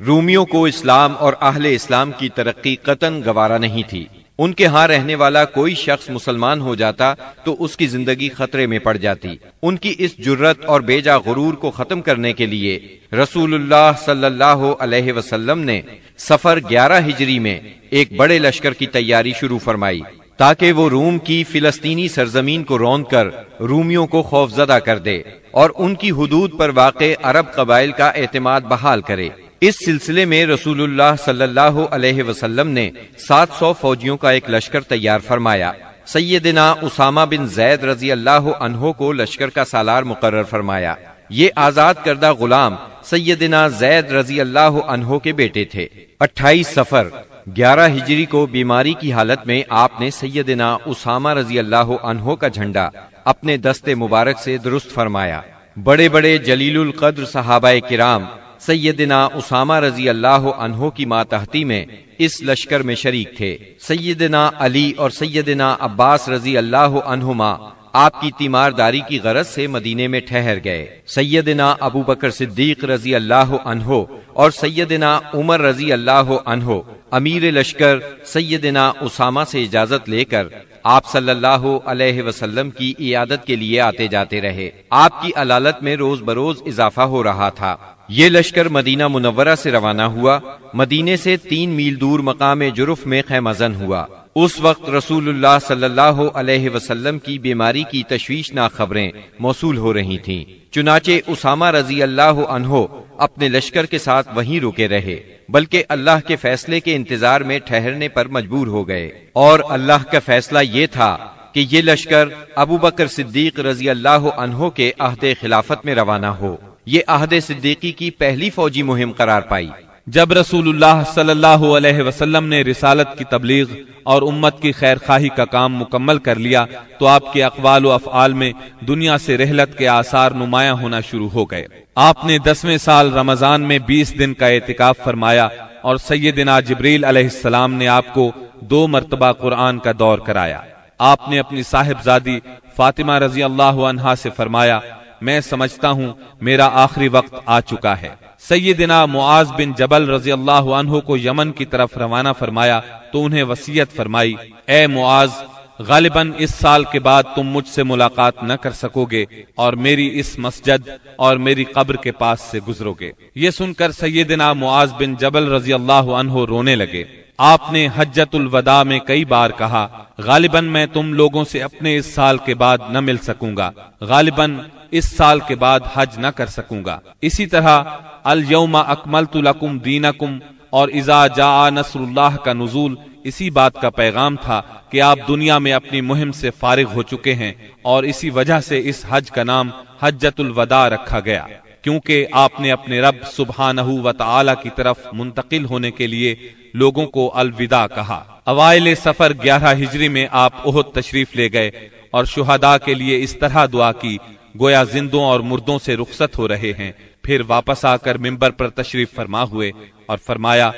رومیوں کو اسلام اور اہل اسلام کی ترقی قطن گوارا نہیں تھی۔ ان کے ہاں رہنے والا کوئی شخص مسلمان ہو جاتا تو اس کی زندگی خطرے میں پڑ جاتی۔ ان کی اس جرت اور بیجا غرور کو ختم کرنے کے لیے رسول اللہ صلی اللہ علیہ وسلم نے سفر گیارہ ہجری میں ایک بڑے لشکر کی تیاری شروع فرمائی تاکہ وہ روم کی فلسطینی سرزمین کو روند کر رومیوں کو خوف زدہ کر دے اور ان کی حدود پر واقع عرب قبائل کا اعتماد بحال کرے۔ اس سلسلے میں رسول اللہ صلی اللہ علیہ وسلم نے سات سو فوجیوں کا ایک لشکر تیار فرمایا۔ سیدنا اسامہ بن زید رضی اللہ عنہ کو لشکر کا سالار مقرر فرمایا۔ یہ آزاد کردہ غلام سیدنا زید رضی اللہ عنہ کے بیٹے تھے۔ اٹھائیس سفر گیارہ ہجری کو بیماری کی حالت میں آپ نے سیدنا اسامہ رضی اللہ عنہ کا جھنڈا اپنے دستے مبارک سے درست فرمایا۔ بڑے بڑے جلیل القدر صحابہ کرام سیدنا اسامہ رضی اللہ عنہ کی ماتحتی میں اس لشکر میں شریک تھے۔ سیدنا علی اور سیدنا عباس رضی اللہ عنہما آپ کی تیمار داری کی غرض سے مدینے میں ٹھہر گئے۔ سیدنا ابو بکر صدیق رضی اللہ عنہ اور سیدنا عمر رضی اللہ عنہ امیر لشکر سیدنا اسامہ سے اجازت لے کر آپ صلی اللہ علیہ وسلم کی عیادت کے لیے آتے جاتے رہے۔ آپ کی علالت میں روز بروز اضافہ ہو رہا تھا۔ یہ لشکر مدینہ منورہ سے روانہ ہوا۔ مدینے سے تین میل دور مقام جرف میں خیمزن ہوا۔ اس وقت رسول اللہ صلی اللہ علیہ وسلم کی بیماری کی تشویشناک خبریں موصول ہو رہی تھیں۔ چنانچہ اسامہ رضی اللہ عنہ اپنے لشکر کے ساتھ وہیں رکے رہے، بلکہ اللہ کے فیصلے کے انتظار میں ٹھہرنے پر مجبور ہو گئے۔ اور اللہ کا فیصلہ یہ تھا کہ یہ لشکر ابو بکر صدیق رضی اللہ عنہ کے عہد خلافت میں روانہ ہو۔ یہ عہد صدیقی کی پہلی فوجی مہم قرار پائی۔ جب رسول اللہ صلی اللہ علیہ وسلم نے رسالت کی تبلیغ اور امت کی خیر خواہی کا کام مکمل کر لیا، تو آپ کے اقوال و افعال میں دنیا سے رحلت کے آثار نمایاں ہونا شروع ہو گئے۔ آپ نے دسویں سال رمضان میں بیس دن کا اعتکاف فرمایا اور سیدنا جبریل علیہ السلام نے آپ کو دو مرتبہ قرآن کا دور کرایا۔ آپ نے اپنی صاحب زادی فاطمہ رضی اللہ عنہا سے فرمایا میں سمجھتا ہوں میرا آخری وقت آ چکا ہے۔ سیدنا معاذ بن جبل رضی اللہ عنہ کو یمن کی طرف روانہ فرمایا، تو انہیں وسیعت فرمائی، اے معاذ، غالباً اس سال کے بعد تم مجھ سے ملاقات نہ کر سکو گے اور میری اس مسجد اور میری قبر کے پاس سے گزرو گے۔ یہ سن کر سیدنا معاذ بن جبل رضی اللہ عنہ رونے لگے۔ آپ نے حجت الوداع میں کئی بار کہا، غالباً میں تم لوگوں سے اپنے اس سال کے بعد نہ مل سکوں گا۔ غالباً اس سال کے بعد حج نہ کر سکوں گا۔ اسی طرح الوم اکملت لکم دینکم، اور ازا جا نصر اللہ کا نزول، اسی بات کا پیغام تھا کہ آپ دنیا میں اپنی مہم سے فارغ ہو چکے ہیں، اور اسی وجہ سے اس حج کا نام حجت الوداع رکھا گیا۔ کیونکہ آپ نے اپنے رب سبحانہ و تعالی کی طرف منتقل ہونے کے لیے لوگوں کو الوداع کہا۔ اوائل سفر گیارہ ہجری میں آپ اہد تشریف لے گئے، اور شہداء کے لیے اس طرح دعا کی گویا زندوں اور مردوں سے رخصت ہو رہے ہیں۔ پھر واپس آ کر ممبر پر تشریف فرما ہوئے اور فرمایا،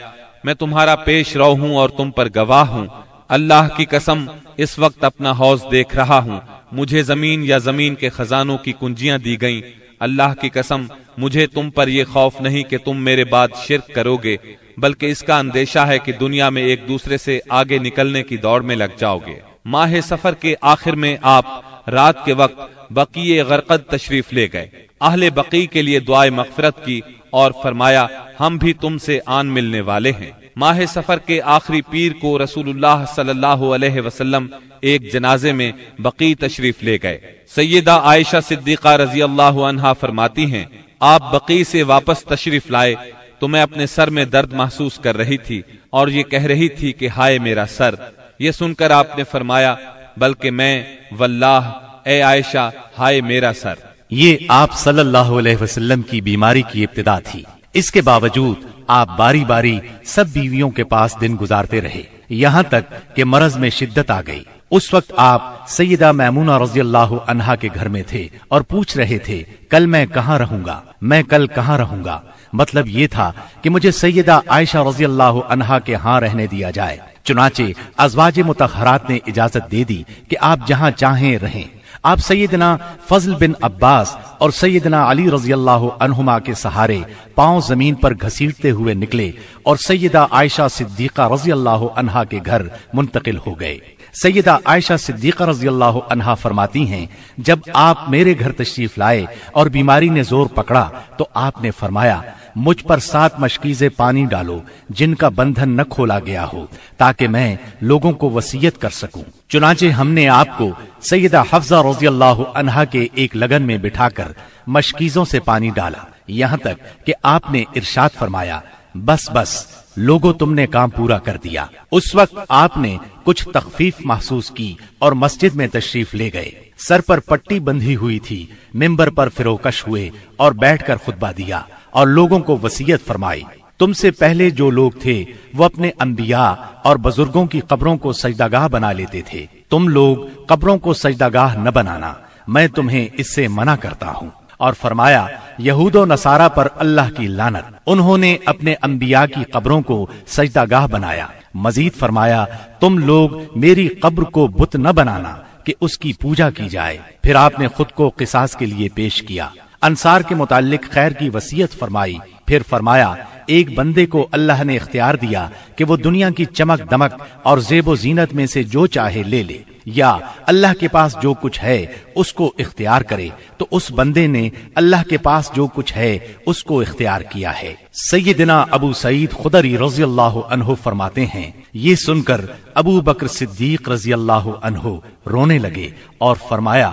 میں تمہارا پیش رو ہوں اور تم پر گواہ ہوں۔ اللہ کی قسم، اس وقت اپنا حوض دیکھ رہا ہوں۔ مجھے زمین یا زمین کے خزانوں کی کنجیاں دی گئیں۔ اللہ کی قسم، مجھے تم پر یہ خوف نہیں کہ تم میرے بعد شرک کرو گے، بلکہ اس کا اندیشہ ہے کہ دنیا میں ایک دوسرے سے آگے نکلنے کی دوڑ میں لگ جاؤ گے۔ ماہ سفر کے آخر میں آپ رات کے وقت بقی غرقد تشریف لے گئے۔ اہل بقی کے لیے دعائیں مغفرت کی اور فرمایا، ہم بھی تم سے آن ملنے والے ہیں۔ ماہ سفر کے آخری پیر کو رسول اللہ صلی اللہ علیہ وسلم ایک جنازے میں بقی تشریف لے گئے۔ سیدہ عائشہ صدیقہ رضی اللہ عنہا فرماتی ہیں، آپ بقی سے واپس تشریف لائے تو میں اپنے سر میں درد محسوس کر رہی تھی اور یہ کہہ رہی تھی کہ ہائے میرا سر۔ یہ سن کر آپ نے فرمایا، بلکہ میں واللہ اے عائشہ، ہائے میرا سر۔ یہ آپ صلی اللہ علیہ وسلم کی بیماری کی ابتدا تھی۔ اس کے باوجود آپ باری باری سب بیویوں کے پاس دن گزارتے رہے۔ یہاں تک کہ مرض میں شدت آ گئی۔ اس وقت آپ سیدہ میمونہ رضی اللہ عنہا کے گھر میں تھے اور پوچھ رہے تھے، کل میں کہاں رہوں گا؟ میں کل کہاں رہوں گا؟ مطلب یہ تھا کہ مجھے سیدہ عائشہ رضی اللہ عنہا کے ہاں رہنے دیا جائے۔ چنانچہ ازواج متحرات نے اجازت دے دی کہ آپ جہاں چاہیں رہیں۔ آپ سیدنا فضل بن عباس اور سیدنا علی رضی اللہ عنہما کے سہارے پاؤں زمین پر گھسیٹتے ہوئے نکلے اور سیدہ عائشہ صدیقہ رضی اللہ عنہا کے گھر منتقل ہو گئے۔ سیدہ عائشہ صدیقہ رضی اللہ عنہا فرماتی ہیں، جب آپ میرے گھر تشریف لائے اور بیماری نے زور پکڑا تو آپ نے فرمایا مجھ پر سات مشکیزیں پانی ڈالو، جن کا بندھن نہ کھولا گیا ہو، تاکہ میں لوگوں کو وسیعت کر سکوں۔ چنانچہ ہم نے آپ کو سیدہ حفظہ رضی اللہ عنہا کے ایک لگن میں بٹھا کر مشکیزوں سے پانی ڈالا، یہاں تک کہ آپ نے ارشاد فرمایا، بس بس، لوگوں تم نے کام پورا کر دیا۔ اس وقت آپ نے کچھ تخفیف محسوس کی اور مسجد میں تشریف لے گئے۔ سر پر پٹی بندھی ہوئی تھی، ممبر پر فروکش ہوئے اور بیٹھ کر خطبہ دیا۔ اور لوگوں کو وسیعت فرمائی۔ تم سے پہلے جو لوگ تھے، وہ اپنے انبیاء اور بزرگوں کی قبروں کو سجدہ گاہ بنا لیتے تھے۔ تم لوگ قبروں کو سجدہ گاہ نہ بنانا، میں تمہیں اس سے منع کرتا ہوں۔ اور فرمایا، یہود و نصارہ پر اللہ کی لانت انہوں نے اپنے انبیاء کی قبروں کو سجدہ گاہ بنایا۔ مزید فرمایا، تم لوگ میری قبر کو بت نہ بنانا کہ اس کی پوجا کی جائے۔ پھر آپ نے خود کو قصاص کے لیے پیش کیا۔ انصار کے متعلق خیر کی وسیعت فرمائی۔ پھر فرمایا، ایک بندے کو اللہ نے اختیار دیا کہ وہ دنیا کی چمک دمک اور زیب و زینت میں سے جو چاہے لے لے۔ یا اللہ کے پاس جو کچھ ہے، اس کو اختیار کرے۔ تو اس بندے نے اللہ کے پاس جو کچھ ہے، اس کو اختیار کیا ہے۔ سیدنا ابو سعید خدری رضی اللہ عنہ فرماتے ہیں، یہ سن کر ابو بکر صدیق رضی اللہ عنہ رونے لگے اور فرمایا،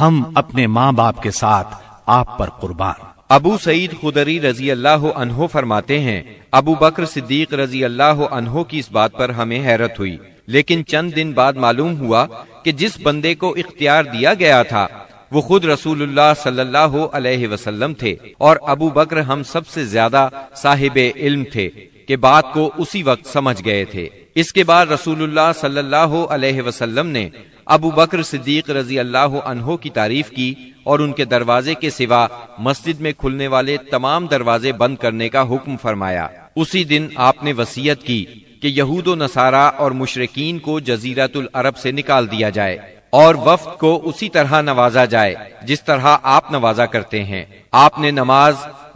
ہم اپنے ماں باپ کے ساتھ آپ پر قربان۔ ابو سعید خدری رضی اللہ عنہ فرماتے ہیں، ابو بکر صدیق رضی اللہ عنہ کی اس بات پر ہمیں حیرت ہوئی، لیکن چند دن بعد معلوم ہوا کہ جس بندے کو اختیار دیا گیا تھا، وہ خود رسول اللہ صلی اللہ علیہ وسلم تھے اور ابو بکر ہم سب سے زیادہ صاحب علم تھے کہ بات کو اسی وقت سمجھ گئے تھے۔ اس کے بعد رسول اللہ صلی اللہ علیہ وسلم نے ابو بکر صدیق رضی اللہ عنہ کی تعریف کی اور ان کے دروازے کے سوا مسجد میں کھلنے والے تمام دروازے بند کرنے کا حکم فرمایا۔ اسی دن آپ نے وسیعت کی کہ یہود و نصارہ اور مشرقین کو جزیرت العرب سے نکال دیا جائے اور وفد کو اسی طرح نوازا جائے جس طرح آپ نوازا کرتے ہیں۔ آپ نے نماز،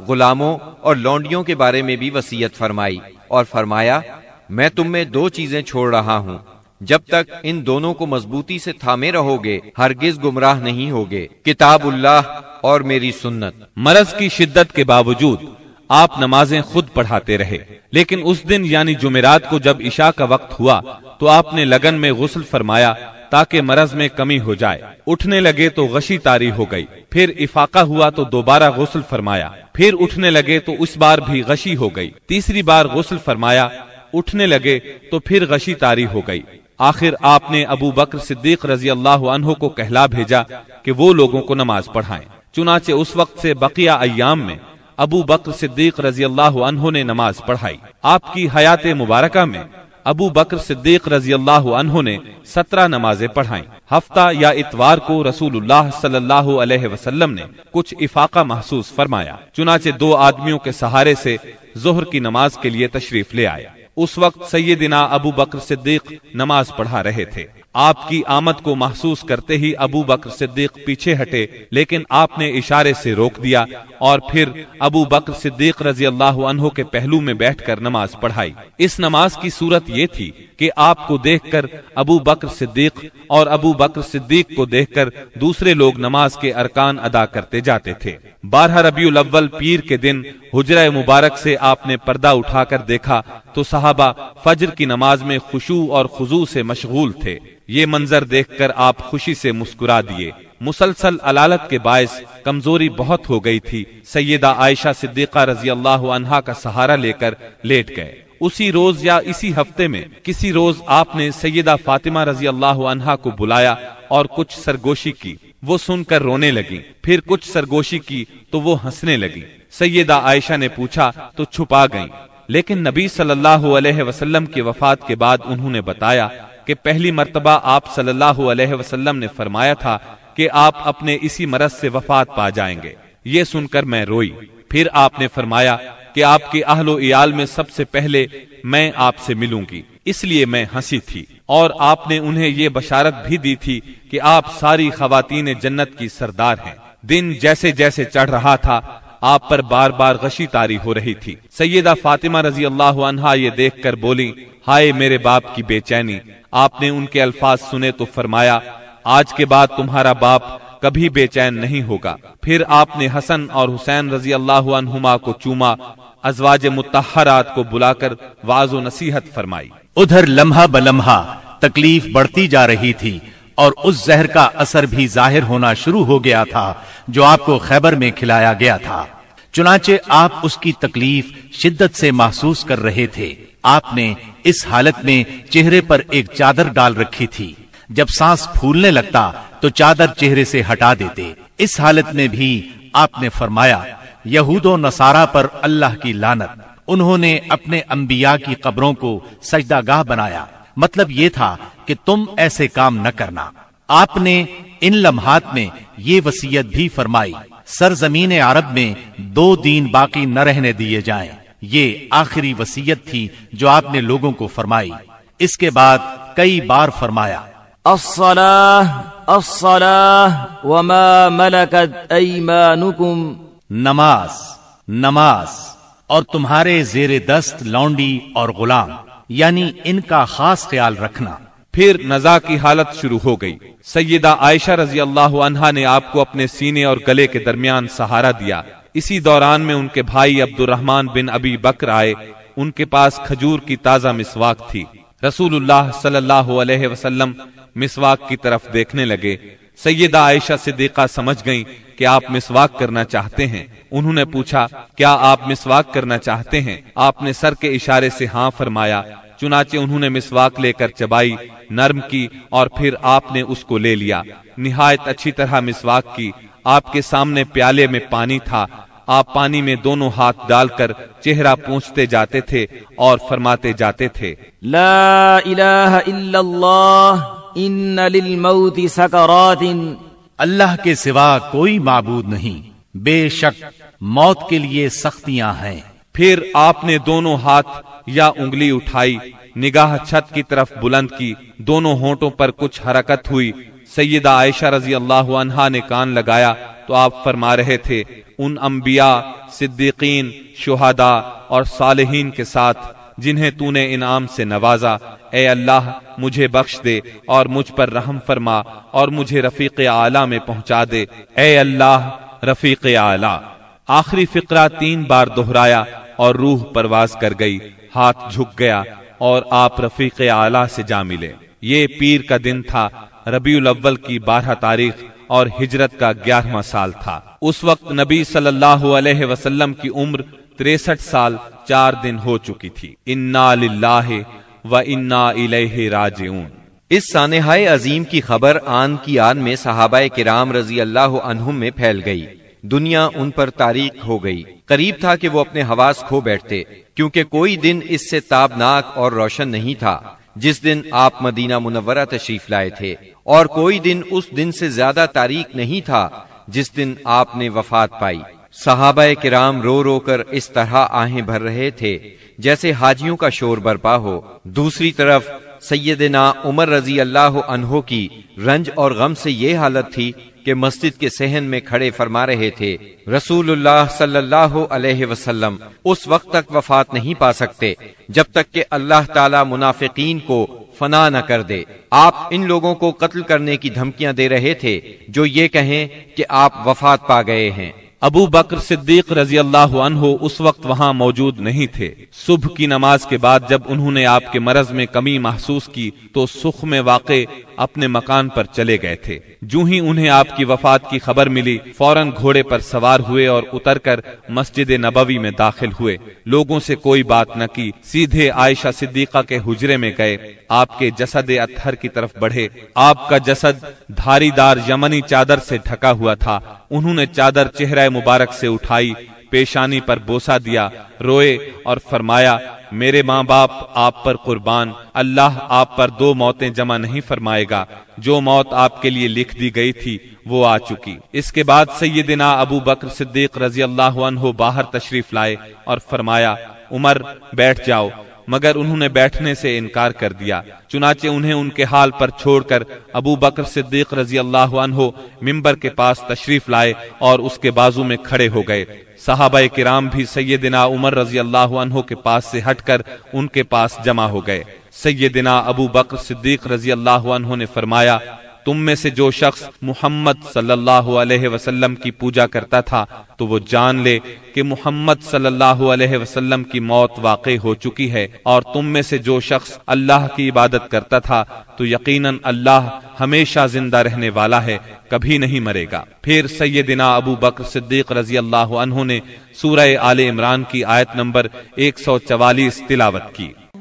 غلاموں اور لونڈیوں کے بارے میں بھی وسیعت فرمائی اور فرمایا، میں تم میں دو چیزیں چھوڑ رہا ہوں۔ جب تک ان دونوں کو مضبوطی سے تھامے رہو گے ہرگز گمراہ نہیں ہوگے۔ کتاب اللہ اور میری سنت۔ مرض کی شدت کے باوجود آپ نمازیں خود پڑھاتے رہے۔ لیکن اس دن یعنی جمعرات کو جب عشاء کا وقت ہوا، تو آپ نے لگن میں غسل فرمایا تاکہ مرض میں کمی ہو جائے۔ اٹھنے لگے تو غشی تاری ہو گئی۔ پھر افاقہ ہوا تو دوبارہ غسل فرمایا۔ پھر اٹھنے لگے تو اس بار بھی غشی ہو گئی۔ تیسری بار غسل فرمایا۔ اٹھنے لگے تو پھر غشی تاری ہو گئی۔ آخر آپ نے ابو بکر صدیق رضی اللہ عنہ کو کہلا بھیجا کہ وہ لوگوں کو نماز پڑھائیں۔ چنانچہ اس وقت سے بقیہ ایام میں ابو بکر صدیق رضی اللہ عنہ نے نماز پڑھائی۔ آپ کی حیات مبارکہ میں ابو بکر صدیق رضی اللہ عنہ نے سترہ نمازیں پڑھائیں۔ ہفتہ یا اتوار کو رسول اللہ صلی اللہ علیہ وسلم نے کچھ افاقہ محسوس فرمایا۔ چنانچہ دو آدمیوں کے سہارے سے ظہر کی نماز کے لیے تشریف لے آیا۔ اس وقت سیدنا ابو بکر صدیق نماز پڑھا رہے تھے۔ آپ کی آمد کو محسوس کرتے ہی ابو بکر صدیق پیچھے ہٹے، لیکن آپ نے اشارے سے روک دیا اور پھر ابو بکر صدیق رضی اللہ عنہ کے پہلو میں بیٹھ کر نماز پڑھائی۔ اس نماز کی صورت یہ تھی کہ آپ کو دیکھ کر ابو بکر صدیق اور ابو بکر صدیق کو دیکھ کر دوسرے لوگ نماز کے ارکان ادا کرتے جاتے تھے۔ بارہ ربیع الاول پیر کے دن حجرہ مبارک سے آپ نے پردہ اٹھا کر دیکھا تو صحابہ فجر کی نماز میں خوشو اور خضو سے مشغول تھے۔ یہ منظر دیکھ کر آپ خوشی سے مسکرا دیے۔ مسلسل علالت کے باعث کمزوری بہت ہو گئی تھی۔ سیدہ عائشہ صدیقہ رضی اللہ عنہا کا سہارا لے کر لیٹ گئے۔ اسی روز یا اسی ہفتے میں کسی روز آپ نے سیدہ فاطمہ رضی اللہ عنہا کو بلایا اور کچھ سرگوشی کی۔ وہ سن کر رونے لگی پھر کچھ سرگوشی کی تو وہ ہنسنے لگی سیدہ عائشہ نے پوچھا، تو چھپا گئیں؟ لیکن نبی صلی اللہ علیہ وسلم کی وفات کے بعد انہوں نے بتایا کہ پہلی مرتبہ آپ صلی اللہ علیہ وسلم نے فرمایا تھا کہ آپ اپنے اسی مرض سے وفات پا جائیں گے۔ یہ سن کر میں روئی۔ پھر آپ نے فرمایا کہ آپ کے اہل و عیال میں سب سے پہلے میں آپ سے ملوں گی۔ اس لیے میں ہنسی تھی۔ اور آپ نے انہیں یہ بشارت بھی دی تھی کہ آپ ساری خواتین جنت کی سردار ہیں۔ دن جیسے جیسے چڑھ رہا تھا، آپ پر بار بار غشی تاری ہو رہی تھی۔ سیدہ فاطمہ رضی اللہ عنہا یہ دیکھ کر بولی ہائے میرے باپ کی بے چینی۔ آپ نے ان کے الفاظ سنے تو فرمایا، آج کے بعد تمہارا باپ کبھی بے چین نہیں ہوگا۔ پھر آپ نے حسن اور حسین رضی اللہ عنہما کو چوما، ازواج متحرات کو بلا کر واض و نصیحت فرمائی۔ ادھر لمحہ بلمحہ تکلیف بڑھتی جا رہی تھی اور اس زہر کا اثر بھی ظاہر ہونا شروع ہو گیا تھا، جو آپ کو خیبر میں کھلایا گیا تھا۔ چنانچہ آپ اس کی تکلیف شدت سے محسوس کر رہے تھے۔ آپ نے اس حالت میں چہرے پر ایک چادر ڈال رکھی تھی۔ جب سانس پھولنے لگتا تو چادر چہرے سے ہٹا دیتے۔ اس حالت میں بھی آپ نے فرمایا، یہود و نصارہ پر اللہ کی لانت انہوں نے اپنے انبیاء کی قبروں کو سجدہ گاہ بنایا۔ مطلب یہ تھا کہ تم ایسے کام نہ کرنا۔ آپ نے ان لمحات میں یہ وسیعت بھی فرمائی، سرزمین عرب میں دو دین باقی نہ رہنے دیے جائیں۔ یہ آخری وسیعت تھی جو آپ نے لوگوں کو فرمائی۔ اس کے بعد کئی بار فرمایا۔ الصلاة الصلاة وما ملكت أيمانكم نماز نماز اور تمہارے زیر دست لونڈی اور غلام یعنی ان کا خاص خیال رکھنا۔ پھر نزا کی حالت شروع ہو گئی۔ سیدہ عائشہ رضی اللہ عنہا نے آپ کو اپنے سینے اور گلے کے درمیان سہارا دیا۔ اسی دوران میں ان کے بھائی عبد الرحمن بن ابی بکر آئے، ان کے پاس کھجور کی تازہ مسواک تھی۔ رسول اللہ صلی اللہ علیہ وسلم مسواک کی طرف دیکھنے لگے۔ سیدہ عائشہ صدیقہ سمجھ گئیں کہ آپ مسواک کرنا چاہتے ہیں۔ انہوں نے پوچھا، کیا آپ مسواک کرنا چاہتے ہیں؟ آپ نے سر کے اشارے سے ہاں فرمایا، چنانچہ انہوں نے مسواک لے کر چبائی، نرم کی اور پھر آپ نے اس کو لے لیا۔ نہایت اچھی طرح مسواک کی۔ آپ کے سامنے پیالے میں پانی تھا۔ آپ پانی میں دونوں ہاتھ ڈال کر چہرہ پوچھتے جاتے تھے اور فرماتے جاتے تھے۔ لا الہ الا اللہ ان للموت سکرات۔ اللہ کے سوا کوئی معبود نہیں۔ بے شک موت کے لیے سختیاں ہیں۔ پھر آپ نے دونوں ہاتھ یا انگلی اٹھائی نگاہ چھت کی طرف بلند کی دونوں ہونٹوں پر کچھ حرکت ہوئی۔ سیدہ عائشہ رضی اللہ عنہا نے کان لگایا تو آپ فرما رہے تھے، ان انبیاء، صدیقین، شہداء اور صالحین کے ساتھ، جنہیں تو نے انعام سے نوازا، اے اللہ، مجھے بخش دے اور مجھ پر رحم فرما اور مجھے رفیق اعلی میں پہنچا دے۔ اے اللہ، رفیق اعلی۔ آخری فقرہ تین بار دہرایا اور روح پرواز کر گئی، ہاتھ جھک گیا اور آپ رفیق اعلی سے جا ملے۔ یہ پیر کا دن تھا۔ ربیع الاول کی بارہ تاریخ اور ہجرت کا گیارہواں سال تھا۔ اس وقت نبی صلی اللہ علیہ وسلم کی عمر تریسٹھ سال چار دن ہو چکی تھی۔ انا للہ و انا الیہ راجعون۔ اس سانحہ عظیم کی خبر آن کی آن میں صحابہ کرام رضی اللہ عنہم میں پھیل گئی۔ دنیا ان پر تاریخ ہو گئی۔ قریب تھا کہ وہ اپنے حواس کھو بیٹھتے، کیونکہ کوئی دن اس سے تابناک اور روشن نہیں تھا۔ جس دن آپ مدینہ منورہ تشریف لائے تھے، اور کوئی دن اس دن سے زیادہ تاریخ نہیں تھا جس دن آپ نے وفات پائی۔ صحابہ کرام رو رو کر اس طرح آہیں بھر رہے تھے، جیسے حاجیوں کا شور برپا ہو۔ دوسری طرف، سیدنا عمر رضی اللہ عنہ کی رنج اور غم سے یہ حالت تھی کہ مسجد کے سہن میں کھڑے فرما رہے تھے، رسول اللہ صلی اللہ علیہ وسلم اس وقت تک وفات نہیں پا سکتے، جب تک کہ اللہ تعالی منافقین کو فنا نہ کر دے۔ آپ ان لوگوں کو قتل کرنے کی دھمکیاں دے رہے تھے، جو یہ کہیں کہ آپ وفات پا گئے ہیں۔ ابو بکر صدیق رضی اللہ عنہ اس وقت وہاں موجود نہیں تھے۔ صبح کی نماز کے بعد جب انہوں نے آپ کے مرض میں کمی محسوس کی تو سکھ میں واقع اپنے مکان پر چلے گئے تھے۔ جو ہی انہیں آپ کی وفات کی خبر ملی، فوراً گھوڑے پر سوار ہوئے اور اتر کر مسجد نبوی میں داخل ہوئے۔ لوگوں سے کوئی بات نہ کی، سیدھے عائشہ صدیقہ کے حجرے میں گئے۔ آپ کے جسد اتھر کی طرف بڑھے۔ آپ کا جسد دھاری دار یمنی چادر سے ڈھکا ہوا تھا۔ انہوں نے چادر چہرہ مبارک سے اٹھائی، پیشانی پر بوسا دیا، روئے اور فرمایا میرے ماں باپ آپ پر قربان، اللہ آپ پر دو موتیں جمع نہیں فرمائے گا۔ جو موت آپ کے لیے لکھ دی گئی تھی، وہ آ چکی۔ اس کے بعد سیدنا ابو بکر صدیق رضی اللہ عنہ باہر تشریف لائے اور فرمایا، عمر، بیٹھ جاؤ۔ مگر انہوں نے بیٹھنے سے انکار کر دیا، چنانچہ انہیں ان کے حال پر چھوڑ کر ابو بکر صدیق رضی اللہ عنہ ممبر کے پاس تشریف لائے اور اس کے بازو میں کھڑے ہو گئے۔ صحابہ کرام بھی سیدنا عمر رضی اللہ عنہ کے پاس سے ہٹ کر ان کے پاس جمع ہو گئے۔ سیدنا ابو بکر صدیق رضی اللہ عنہ نے فرمایا تم میں سے جو شخص محمد صلی اللہ علیہ وسلم کی پوجا کرتا تھا، تو وہ جان لے کہ محمد صلی اللہ علیہ وسلم کی موت واقع ہو چکی ہے۔ اور تم میں سے جو شخص اللہ کی عبادت کرتا تھا، تو یقیناً اللہ ہمیشہ زندہ رہنے والا ہے، کبھی نہیں مرے گا۔ پھر سیدنا ابو بکر صدیق رضی اللہ عنہ نے سورہ آل عمران کی آیت نمبر 144 تلاوت کی۔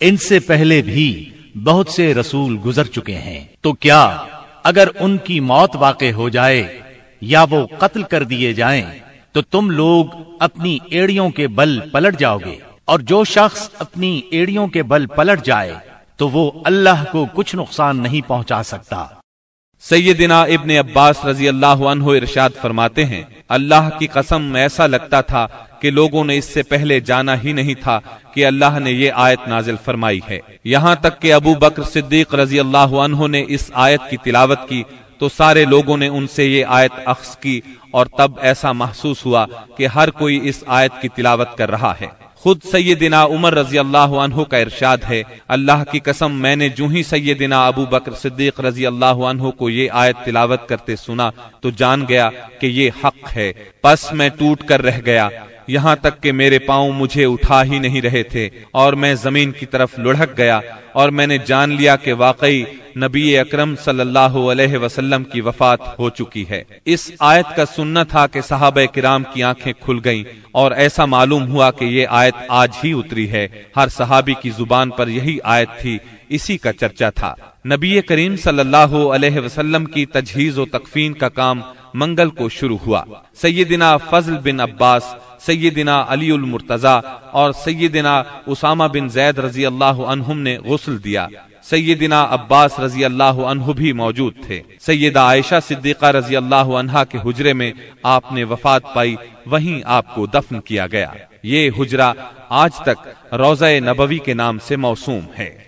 ان سے پہلے بھی بہت سے رسول گزر چکے ہیں۔ تو کیا اگر ان کی موت واقع ہو جائے یا وہ قتل کر دیے جائیں، تو تم لوگ اپنی ایڑیوں کے بل پلٹ جاؤ گے۔ اور جو شخص اپنی ایڑیوں کے بل پلٹ جائے، تو وہ اللہ کو کچھ نقصان نہیں پہنچا سکتا۔ سیدنا ابن عباس رضی اللہ عنہ ارشاد فرماتے ہیں، اللہ کی قسم ایسا لگتا تھا کہ لوگوں نے اس سے پہلے جانا ہی نہیں تھا کہ اللہ نے یہ آیت نازل فرمائی ہے۔ یہاں تک کہ ابو بکر صدیق رضی اللہ عنہ نے اس آیت کی تلاوت کی تو سارے لوگوں نے ان سے یہ آیت اخذ کی اور تب ایسا محسوس ہوا کہ ہر کوئی اس آیت کی تلاوت کر رہا ہے۔ خود سیدنا عمر رضی اللہ عنہ کا ارشاد ہے، اللہ کی قسم میں نے جو ہی سیدنا ابو بکر صدیق رضی اللہ عنہ کو یہ آیت تلاوت کرتے سنا تو جان گیا کہ یہ حق ہے۔ پس میں ٹوٹ کر رہ گیا۔ یہاں تک کہ میرے پاؤں مجھے اٹھا ہی نہیں رہے تھے اور میں زمین کی طرف لڑھک گیا اور میں نے جان لیا کہ واقعی نبی اکرم صلی اللہ علیہ وسلم کی وفات ہو چکی ہے۔ اس آیت کا سننا تھا کہ صحابہ کرام کی آنکھیں کھل گئیں اور ایسا معلوم ہوا کہ یہ آیت آج ہی اتری ہے۔ ہر صحابی کی زبان پر یہی آیت تھی، اسی کا چرچا تھا۔ نبی کریم صلی اللہ علیہ وسلم کی تجہیز و تکفین کا کام منگل کو شروع ہوا۔ سیدنا فضل بن عباس، سیدنا علی المرتضی اور سیدنا اسامہ بن زید رضی اللہ عنہم نے غسل دیا۔ سیدنا عباس رضی اللہ عنہ بھی موجود تھے۔ سیدہ عائشہ صدیقہ رضی اللہ عنہ کے حجرے میں آپ نے وفات پائی، وہیں آپ کو دفن کیا گیا۔ یہ حجرہ آج تک روزہ نبوی کے نام سے موسوم ہے۔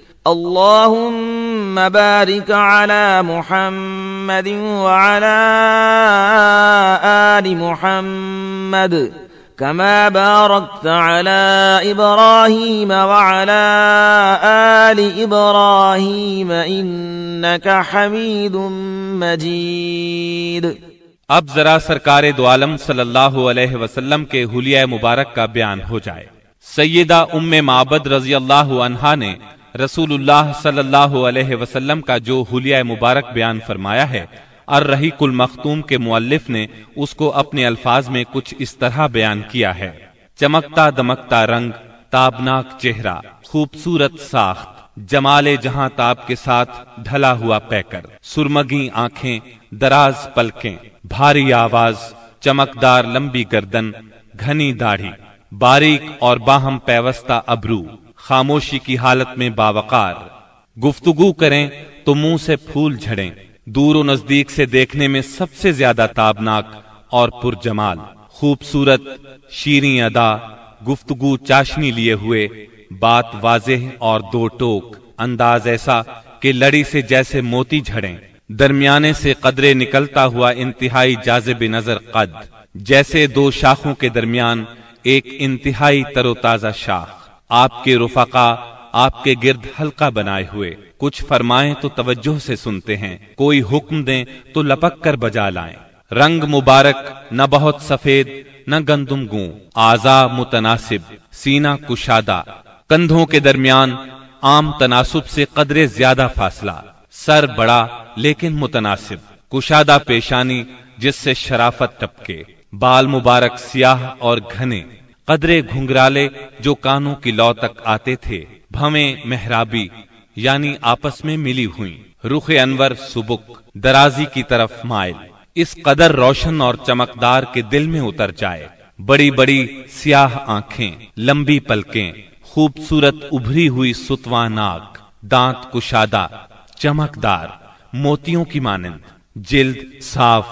اللهم بارك على محمد وعلى آل محمد كما باركت على إبراهيم وعلى آل إبراهيم إنك حميد مجيد اب ذرا سرکار دو عالم صلی اللہ علیہ وسلم کے حلیہ مبارک کا بیان ہو جائے۔ سیدہ ام معبد رضی اللہ عنہا نے رسول اللہ صلی اللہ علیہ وسلم کا جو حلیہ مبارک بیان فرمایا ہے، الرحیق المختوم کے مؤلف نے اس کو اپنے الفاظ میں کچھ اس طرح بیان کیا ہے۔ چمکتا دمکتا رنگ، تابناک چہرہ، خوبصورت ساخت، جمال جہاں تاب کے ساتھ ڈھلا ہوا پیکر سرمگی آنکھیں، دراز پلکیں، بھاری آواز، چمکدار لمبی گردن، گھنی داڑھی، باریک اور باہم پیوستہ ابرو۔ خاموشی کی حالت میں باوقار۔ گفتگو کریں تو منہ سے پھول جھڑیں۔ دور و نزدیک سے دیکھنے میں سب سے زیادہ تابناک اور پرجمال۔ خوبصورت شیریں ادا، گفتگو چاشنی لیے ہوئے۔ بات واضح اور دو ٹوک۔ انداز ایسا کہ لڑی سے جیسے موتی جھڑیں۔ درمیانے سے قدرے نکلتا ہوا انتہائی جازب نظر قد۔ جیسے دو شاخوں کے درمیان ایک انتہائی تر و تازہ شاخ۔ آپ کے رفقا، آپ کے گرد حلقہ بنائے ہوئے۔ کچھ فرمائیں تو توجہ سے سنتے ہیں۔ کوئی حکم دیں تو لپک کر بجا لائیں۔ رنگ مبارک، نہ بہت سفید، نہ گندم گوں۔ آزا متناسب سینا کشادہ۔ کندھوں کے درمیان عام تناسب سے قدرے زیادہ فاصلہ۔ سر بڑا، لیکن متناسب۔ کشادہ پیشانی، جس سے شرافت ٹپکے۔ بال مبارک، سیاہ اور گھنے۔ قدرے گھنگرالے جو کانوں کی لو تک آتے تھے بھویں محرابی یعنی آپس میں ملی ہوئی رخ انور سبک، درازی کی طرف مائل۔ اس قدر روشن اور چمکدار کے دل میں اتر جائے۔ بڑی بڑی سیاہ آنکھیں، لمبی پلکیں، خوبصورت ابھری ہوئی ستواں ناک، دانت کشادہ، چمکدار، موتیوں کی مانند، جلد، صاف،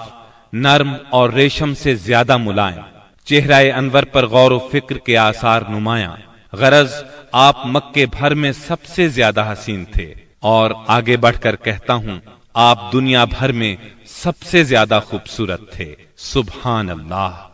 نرم اور ریشم سے زیادہ ملائم۔ چہرہ انور پر غور و فکر کے آثار نمایاں۔ غرض، آپ مکے بھر میں سب سے زیادہ حسین تھے۔ اور آگے بڑھ کر کہتا ہوں، آپ دنیا بھر میں سب سے زیادہ خوبصورت تھے۔ سبحان اللہ۔